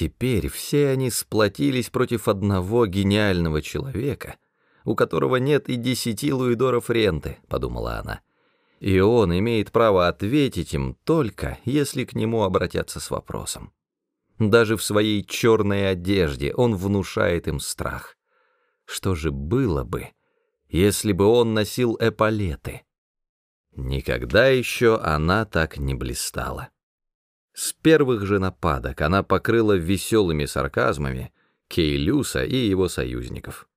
Теперь все они сплотились против одного гениального человека, у которого нет и десяти луидоров ренты, подумала она. И он имеет право ответить им только, если к нему обратятся с вопросом. Даже в своей черной одежде он внушает им страх. Что же было бы, если бы он носил эполеты? Никогда еще она так не блистала. С первых же нападок она покрыла веселыми сарказмами Кейлюса и его союзников.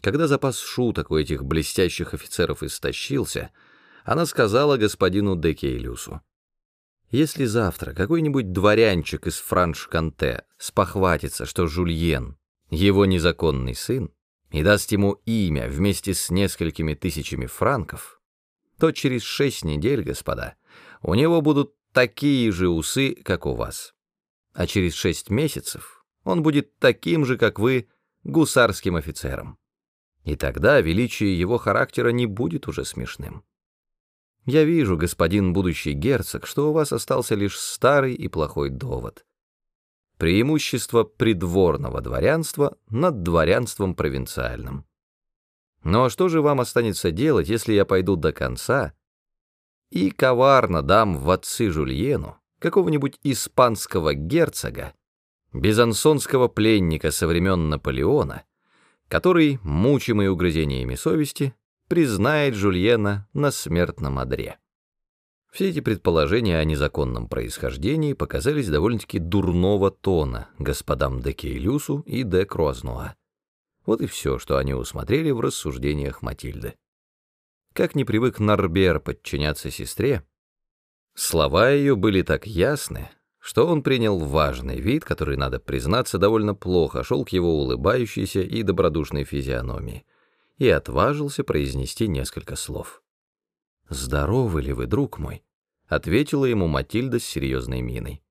Когда запас шуток у этих блестящих офицеров истощился, она сказала господину де Кейлюсу, «Если завтра какой-нибудь дворянчик из Франш-Канте спохватится, что Жульен — его незаконный сын, и даст ему имя вместе с несколькими тысячами франков, то через шесть недель, господа, у него будут такие же усы, как у вас. А через шесть месяцев он будет таким же, как вы, гусарским офицером. И тогда величие его характера не будет уже смешным. Я вижу, господин будущий герцог, что у вас остался лишь старый и плохой довод. Преимущество придворного дворянства над дворянством провинциальным. Но что же вам останется делать, если я пойду до конца и коварно дам в отцы Жульену какого-нибудь испанского герцога, безансонского пленника со времен Наполеона, который, мучимый угрызениями совести, признает Жульена на смертном одре. Все эти предположения о незаконном происхождении показались довольно-таки дурного тона господам де Кейлюсу и де Круазнуа. Вот и все, что они усмотрели в рассуждениях Матильды. Как не привык Нарбер подчиняться сестре, слова ее были так ясны, что он принял важный вид, который, надо признаться, довольно плохо шел к его улыбающейся и добродушной физиономии, и отважился произнести несколько слов. «Здоровы ли вы, друг мой?» — ответила ему Матильда с серьезной миной.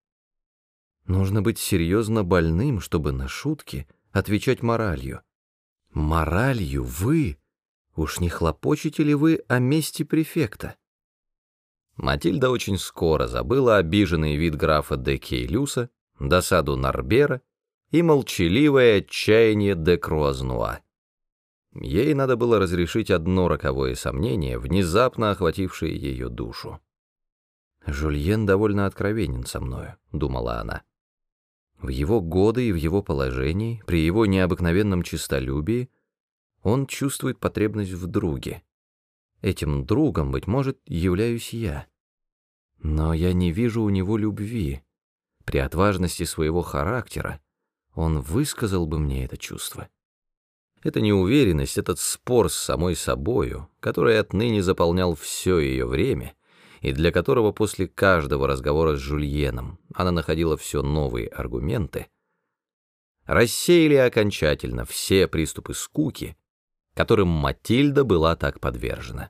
«Нужно быть серьезно больным, чтобы на шутки отвечать моралью». «Моралью вы?» Уж не хлопочете ли вы о месте префекта? Матильда очень скоро забыла обиженный вид графа де Кейлюса, досаду Нарбера и молчаливое отчаяние де Круазнуа. Ей надо было разрешить одно роковое сомнение, внезапно охватившее ее душу. «Жульен довольно откровенен со мною», — думала она. В его годы и в его положении, при его необыкновенном честолюбии, он чувствует потребность в друге. Этим другом, быть может, являюсь я. Но я не вижу у него любви. При отважности своего характера он высказал бы мне это чувство. Эта неуверенность, этот спор с самой собою, который отныне заполнял все ее время, и для которого после каждого разговора с Жульеном она находила все новые аргументы, рассеяли окончательно все приступы скуки, которым Матильда была так подвержена.